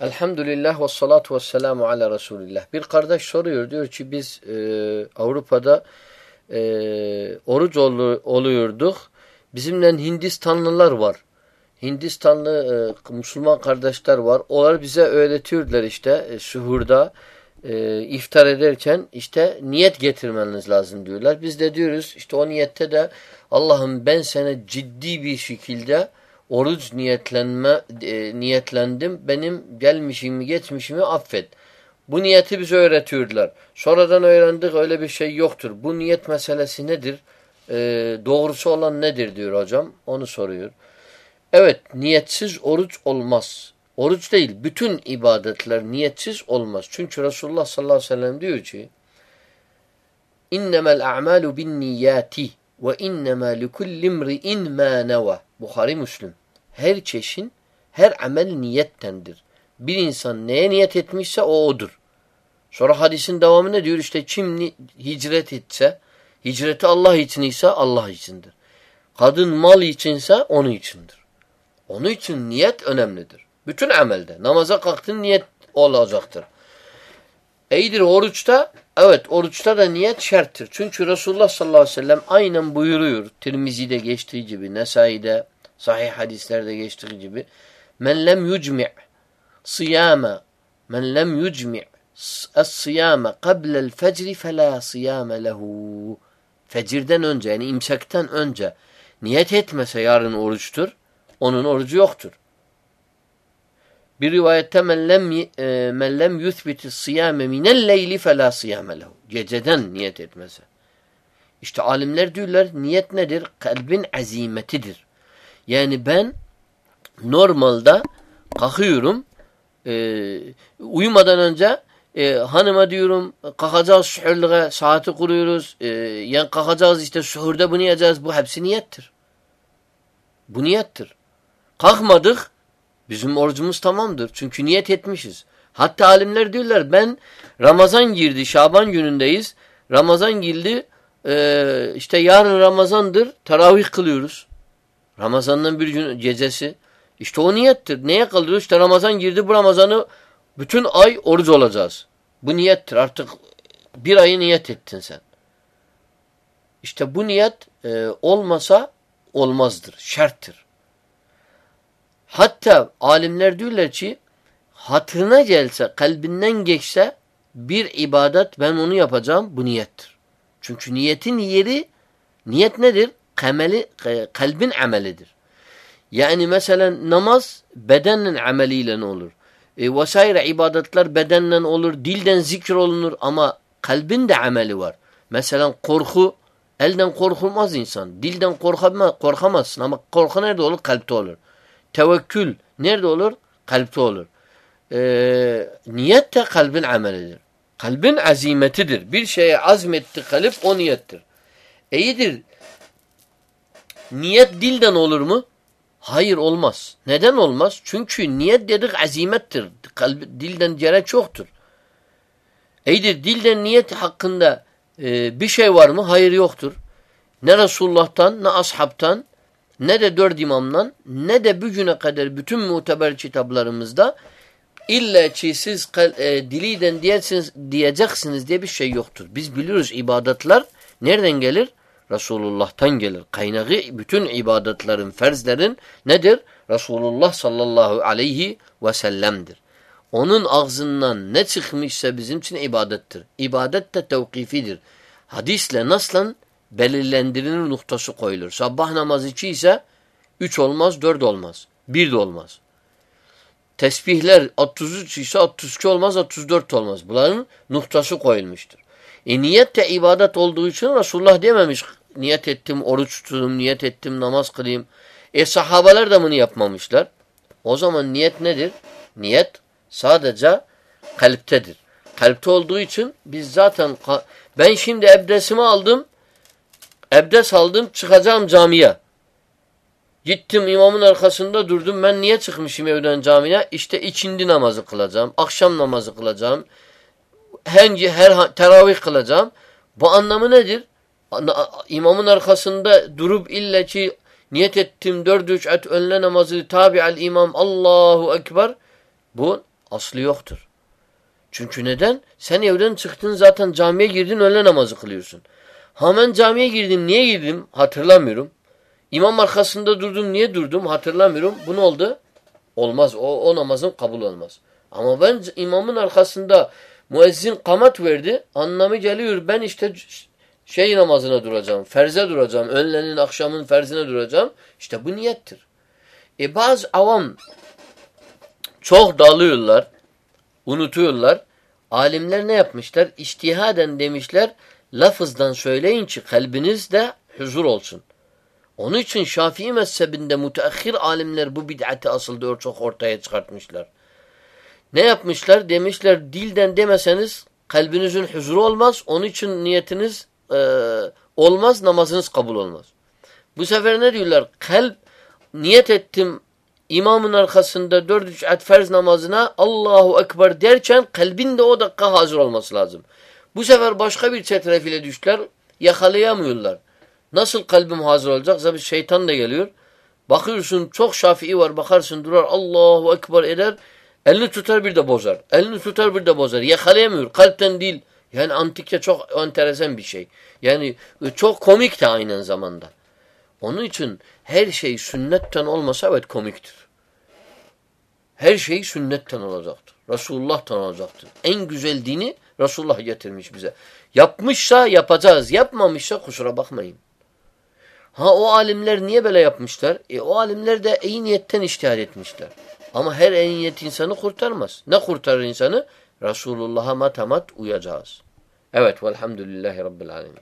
Elhamdülillah ve salatu ve selamu ala Resulillah. Bir kardeş soruyor diyor ki biz e, Avrupa'da e, oruç ol, oluyorduk. Bizimle Hindistanlılar var. Hindistanlı e, Müslüman kardeşler var. Onlar bize öğretiyorlar işte e, suhurda e, iftar ederken işte niyet getirmeniz lazım diyorlar. Biz de diyoruz işte o niyette de Allah'ım ben sana ciddi bir şekilde oruç niyetlenme e, niyetlendim. Benim gelmişimi geçmişimi affet. Bu niyeti bize öğretiyorlar. Sonradan öğrendik öyle bir şey yoktur. Bu niyet meselesi nedir? E, doğrusu olan nedir diyor hocam. Onu soruyor. Evet niyetsiz oruç olmaz. Oruç değil bütün ibadetler niyetsiz olmaz. Çünkü Resulullah sallallahu aleyhi ve sellem diyor ki İnnemel a'malu bin niyati ve innemâ likullimri'in mâ neva. Bukhari Müslüm. Her çeşin, her amel niyettendir. Bir insan neye niyet etmişse o odur. Sonra hadisin devamı ne diyor? İşte kim hicret etse, hicreti Allah için ise Allah içindir. Kadın mal içinse onun içindir. Onun için niyet önemlidir. Bütün amelde. Namaza kalktın niyet olacaktır. İyidir oruçta Evet oruçta da niyet şerttir. Çünkü Resulullah sallallahu aleyhi ve sellem aynen buyuruyor. Tirmizi'de geçtiği gibi, Nesai'de, sahih hadislerde geçtiği gibi. Men lem yucmi' siyame men lem yucmi' es-siyame qabla'l fecri fela siyame lehu. Fecirden önce yani imsaktan önce niyet etmese yarın oruçtur. Onun orucu yoktur. Bir rivayette men lem, e, men lem yuthbiti siyame minel leyli felâ siyame lehu. Geceden niyet etmese. İşte alimler diyorlar niyet nedir? Kalbin azimetidir. Yani ben normalde kalkıyorum e, uyumadan önce e, hanıma diyorum kalkacağız suhurluğa saati kuruyoruz. E, yani kalkacağız işte suhurda bunu yiyeceğiz. Bu hepsi niyettir. Bu niyettir. Kalkmadık Bizim orucumuz tamamdır. Çünkü niyet etmişiz. Hatta alimler diyorlar ben Ramazan girdi, Şaban günündeyiz. Ramazan girdi, e, işte yarın Ramazandır, teravih kılıyoruz. Ramazan'dan bir gün gecesi. İşte o niyettir. Neye kılıyoruz? İşte Ramazan girdi, bu Ramazan'ı bütün ay oruç olacağız. Bu niyettir. Artık bir ayı niyet ettin sen. İşte bu niyet e, olmasa olmazdır, şerttir. Hatta alimler diyorlar ki hatırına gelse, kalbinden geçse bir ibadet ben onu yapacağım bu niyettir. Çünkü niyetin yeri niyet nedir? Kameli, kalbin amelidir. Yani mesela namaz bedenin ameliyle ne olur? E, vesaire ibadetler bedenle olur, dilden zikir olunur ama kalbin de ameli var. Mesela korku, elden korkulmaz insan. Dilden korkamaz, korkamazsın ama korku nerede olur? Kalpte olur. Tevekkül nerede olur? Kalpte olur. Ee, niyet de kalbin amelidir. Kalbin azimetidir. Bir şeye azmetti kalip o niyettir. İyidir. Niyet dilden olur mu? Hayır olmaz. Neden olmaz? Çünkü niyet dedik azimettir. Kalbi, dilden gerek çoktur. İyidir dilden niyet hakkında e, bir şey var mı? Hayır yoktur. Ne Resulullah'tan ne ashabtan ne de dört imamdan ne de bugüne kadar bütün muteber kitaplarımızda illa ki siz e, diliden diyeceksiniz, diyeceksiniz diye bir şey yoktur. Biz biliyoruz ibadetler nereden gelir? Resulullah'tan gelir. Kaynağı bütün ibadetlerin, ferzlerin nedir? Resulullah sallallahu aleyhi ve sellem'dir. Onun ağzından ne çıkmışsa bizim için ibadettir. İbadet de tevkifidir. Hadisle, naslan belirlendirilir noktası koyulur. Sabah namazı iki ise üç olmaz, dört olmaz. Bir de olmaz. Tesbihler 33 ise 32 olmaz, 34 olmaz. Bunların noktası koyulmuştur. E niyet de ibadet olduğu için Resulullah dememiş niyet ettim, oruç tutayım, niyet ettim, namaz kılayım. E sahabeler de bunu yapmamışlar. O zaman niyet nedir? Niyet sadece kalptedir. Kalpte olduğu için biz zaten ben şimdi ebdesimi aldım Ebdes aldım çıkacağım camiye. Gittim imamın arkasında durdum. Ben niye çıkmışım evden camiye? İşte ikindi namazı kılacağım. Akşam namazı kılacağım. Hangi her teravih kılacağım. Bu anlamı nedir? İmamın arkasında durup illa ki niyet ettim dört rükat önle namazı tabi'al imam Allahu Ekber. Bu Aslı yoktur. Çünkü neden? Sen evden çıktın zaten camiye girdin öğle namazı kılıyorsun. Hemen camiye girdim. Niye girdim? Hatırlamıyorum. İmam arkasında durdum. Niye durdum? Hatırlamıyorum. Bu ne oldu? Olmaz. O, o namazın kabul olmaz. Ama ben imamın arkasında müezzin kamat verdi. Anlamı geliyor. Ben işte şey namazına duracağım. Ferze duracağım. Önlenin akşamın ferzine duracağım. İşte bu niyettir. E bazı avam çok dalıyorlar. Unutuyorlar. Alimler ne yapmışlar? İçtihaden demişler lafızdan söyleyin ki kalbinizde huzur olsun. Onun için Şafii mezhebinde müteahhir alimler bu bid'ati asıl çok ortaya çıkartmışlar. Ne yapmışlar? Demişler dilden demeseniz kalbinizin huzuru olmaz. Onun için niyetiniz e, olmaz, namazınız kabul olmaz. Bu sefer ne diyorlar? Kalp niyet ettim imamın arkasında dört rükat ferz namazına Allahu Ekber derken kalbin de o dakika hazır olması lazım. Bu sefer başka bir çetrefile düştüler. Yakalayamıyorlar. Nasıl kalbim hazır olacak? Zaten şeytan da geliyor. Bakıyorsun çok şafii var. Bakarsın durar Allahu Ekber eder. Elini tutar bir de bozar. Elini tutar bir de bozar. Yakalayamıyor. Kalpten değil. Yani antikte çok enteresan bir şey. Yani çok komik de aynı zamanda. Onun için her şey sünnetten olmasa evet komiktir. Her şey sünnetten olacaktır. Resulullah'tan olacaktır. En güzel dini Resulullah getirmiş bize. Yapmışsa yapacağız. Yapmamışsa kusura bakmayın. Ha o alimler niye böyle yapmışlar? E o alimler de iyi niyetten iştihar etmişler. Ama her iyi niyet insanı kurtarmaz. Ne kurtarır insanı? Resulullah'a matamat uyacağız. Evet velhamdülillahi rabbil alemin.